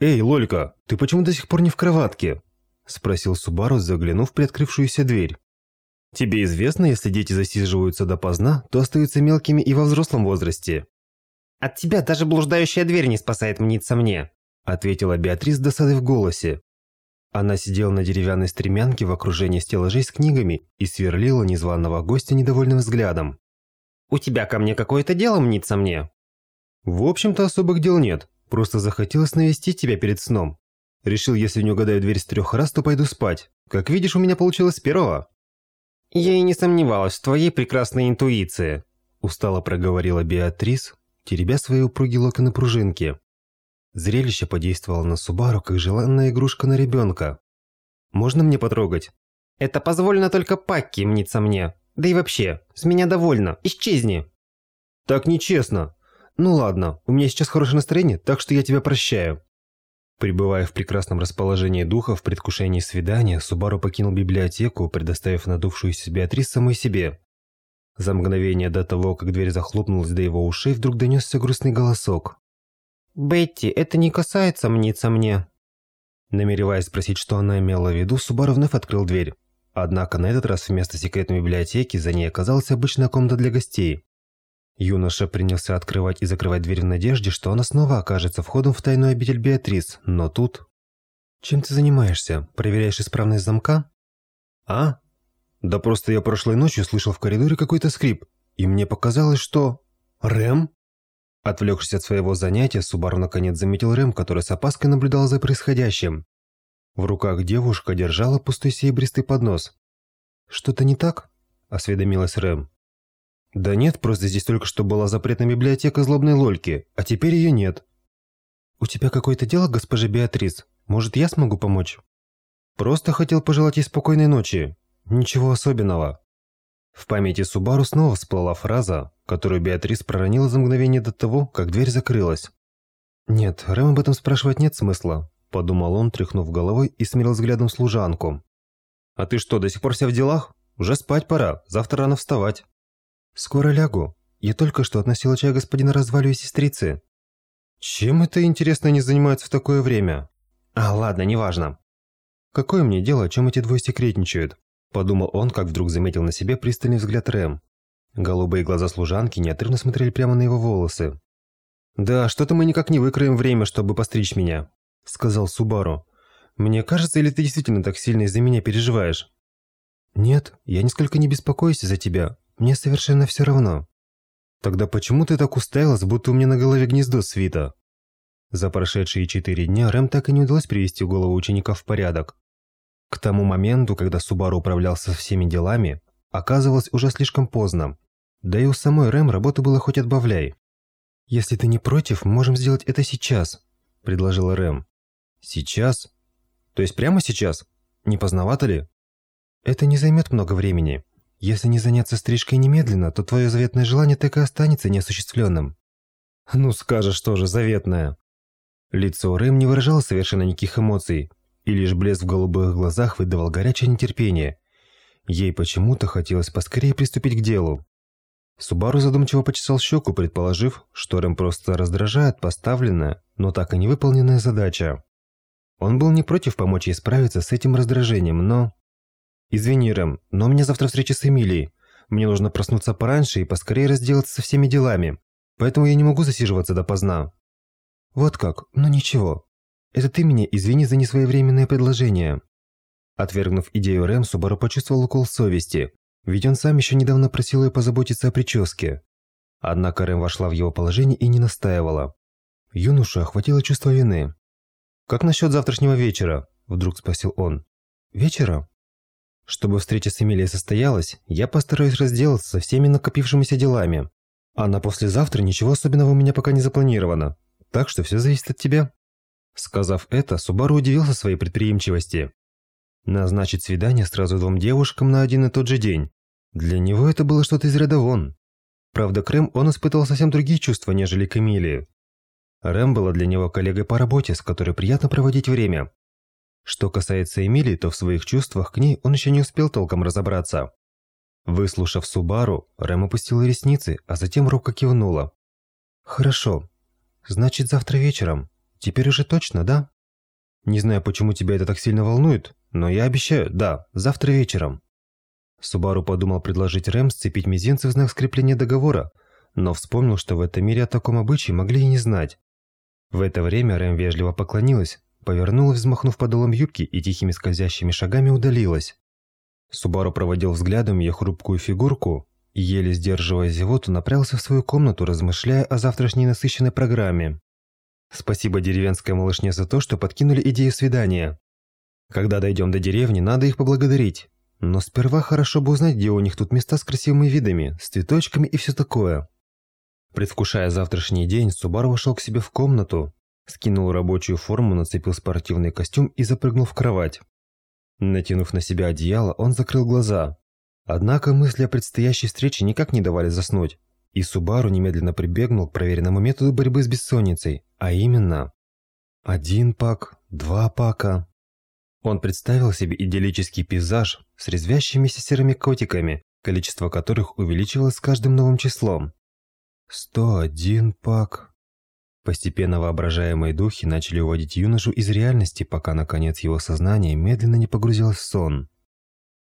«Эй, Лолька, ты почему до сих пор не в кроватке?» – спросил Субару, заглянув в приоткрывшуюся дверь. «Тебе известно, если дети засиживаются допоздна, то остаются мелкими и во взрослом возрасте». «От тебя даже блуждающая дверь не спасает мниться мне», – ответила Беатрис с досадой в голосе. Она сидела на деревянной стремянке в окружении стеллажей с книгами и сверлила незваного гостя недовольным взглядом. «У тебя ко мне какое-то дело мнится мне?» «В общем-то, особых дел нет. Просто захотелось навестить тебя перед сном. Решил, если не угадаю дверь с трех раз, то пойду спать. Как видишь, у меня получилось с первого». «Я и не сомневалась в твоей прекрасной интуиции», – устало проговорила Беатрис, теребя свои упругие локоны пружинки. Зрелище подействовало на Субару, как желанная игрушка на ребенка. «Можно мне потрогать?» «Это позволено только Пакки, мнится мне. Да и вообще, с меня довольно. Исчезни!» «Так нечестно. Ну ладно, у меня сейчас хорошее настроение, так что я тебя прощаю». Пребывая в прекрасном расположении духа в предвкушении свидания, Субару покинул библиотеку, предоставив надувшуюся Беатрис самой себе. За мгновение до того, как дверь захлопнулась до его ушей, вдруг донесся грустный голосок. «Бетти, это не касается мнится мне». Намереваясь спросить, что она имела в виду, Субару вновь открыл дверь. Однако на этот раз вместо секретной библиотеки за ней оказалась обычная комната для гостей. Юноша принялся открывать и закрывать дверь в надежде, что она снова окажется входом в тайную обитель Беатрис, но тут... «Чем ты занимаешься? Проверяешь исправность замка?» «А? Да просто я прошлой ночью слышал в коридоре какой-то скрип, и мне показалось, что... Рэм?» Отвлекшись от своего занятия, Субару наконец заметил Рэм, который с опаской наблюдал за происходящим. В руках девушка держала пустой серебристый поднос. «Что-то не так?» – осведомилась Рэм. «Да нет, просто здесь только что была запретная библиотека злобной Лольки, а теперь ее нет». «У тебя какое-то дело, госпожа Беатрис? Может, я смогу помочь?» «Просто хотел пожелать ей спокойной ночи. Ничего особенного». В памяти Субару снова всплыла фраза, которую Беатрис проронила за мгновение до того, как дверь закрылась. «Нет, Рэм об этом спрашивать нет смысла», – подумал он, тряхнув головой и смирил взглядом служанку. «А ты что, до сих пор вся в делах? Уже спать пора, завтра рано вставать». «Скоро лягу. Я только что относила чай господина Развалю и сестрицы». «Чем это, интересно, они занимаются в такое время?» «А, ладно, неважно». «Какое мне дело, о чем эти двое секретничают?» Подумал он, как вдруг заметил на себе пристальный взгляд Рэм. Голубые глаза служанки неотрывно смотрели прямо на его волосы. «Да, что-то мы никак не выкроем время, чтобы постричь меня», — сказал Субару. «Мне кажется, или ты действительно так сильно из-за меня переживаешь?» «Нет, я нисколько не беспокоюсь за тебя. Мне совершенно все равно». «Тогда почему ты так уставилась, будто у меня на голове гнездо свита?» За прошедшие четыре дня Рэм так и не удалось привести голову ученика в порядок. К тому моменту, когда Субару управлялся всеми делами, оказывалось уже слишком поздно. Да и у самой Рэм работы было хоть отбавляй. «Если ты не против, можем сделать это сейчас», – предложила Рэм. «Сейчас? То есть прямо сейчас? Не поздновато ли?» «Это не займет много времени. Если не заняться стрижкой немедленно, то твое заветное желание так и останется неосуществленным». «Ну скажешь тоже, заветное». Лицо Рэм не выражало совершенно никаких эмоций, и лишь блеск в голубых глазах выдавал горячее нетерпение. Ей почему-то хотелось поскорее приступить к делу. Субару задумчиво почесал щеку, предположив, что Рэм просто раздражает поставленная, но так и не выполненная задача. Он был не против помочь ей справиться с этим раздражением, но... «Извини, Рэм, но у меня завтра встреча с Эмилией. Мне нужно проснуться пораньше и поскорее разделаться со всеми делами, поэтому я не могу засиживаться допоздна». «Вот как? Ну ничего. Это ты меня извини за несвоевременное предложение». Отвергнув идею Рэм, Субару почувствовал укол совести, ведь он сам еще недавно просил ее позаботиться о прическе. Однако Рэм вошла в его положение и не настаивала. Юношу охватило чувство вины. «Как насчет завтрашнего вечера?» – вдруг спросил он. «Вечера?» «Чтобы встреча с Эмилией состоялась, я постараюсь разделаться со всеми накопившимися делами. А на послезавтра ничего особенного у меня пока не запланировано, так что все зависит от тебя». Сказав это, Субару удивился своей предприимчивости. Назначить свидание сразу двум девушкам на один и тот же день. Для него это было что-то из ряда вон. Правда, Крем он испытывал совсем другие чувства, нежели к Эмилии. Рэм была для него коллегой по работе, с которой приятно проводить время. Что касается Эмилии, то в своих чувствах к ней он еще не успел толком разобраться. Выслушав Субару, Рэм опустила ресницы, а затем робко кивнула. «Хорошо. Значит, завтра вечером. Теперь уже точно, да? Не знаю, почему тебя это так сильно волнует, но я обещаю, да, завтра вечером. Субару подумал предложить Рэм сцепить мизинцы в знак скрепления договора, но вспомнил, что в этом мире о таком обычае могли и не знать. В это время Рэм вежливо поклонилась, повернулась, взмахнув подолом юбки и тихими скользящими шагами удалилась. Субару проводил взглядом ее хрупкую фигурку и, еле сдерживая зевоту, направился в свою комнату, размышляя о завтрашней насыщенной программе. Спасибо деревенской малышне за то, что подкинули идею свидания. Когда дойдем до деревни, надо их поблагодарить. Но сперва хорошо бы узнать, где у них тут места с красивыми видами, с цветочками и все такое. Предвкушая завтрашний день, Субару вошел к себе в комнату, скинул рабочую форму, нацепил спортивный костюм и запрыгнул в кровать. Натянув на себя одеяло, он закрыл глаза. Однако мысли о предстоящей встрече никак не давали заснуть, и Субару немедленно прибегнул к проверенному методу борьбы с бессонницей, а именно один пак, два пака. Он представил себе идиллический пейзаж с резвящимися серыми котиками, количество которых увеличивалось с каждым новым числом. 101 пак. Постепенно воображаемые духи начали уводить юношу из реальности, пока, наконец, его сознание медленно не погрузилось в сон.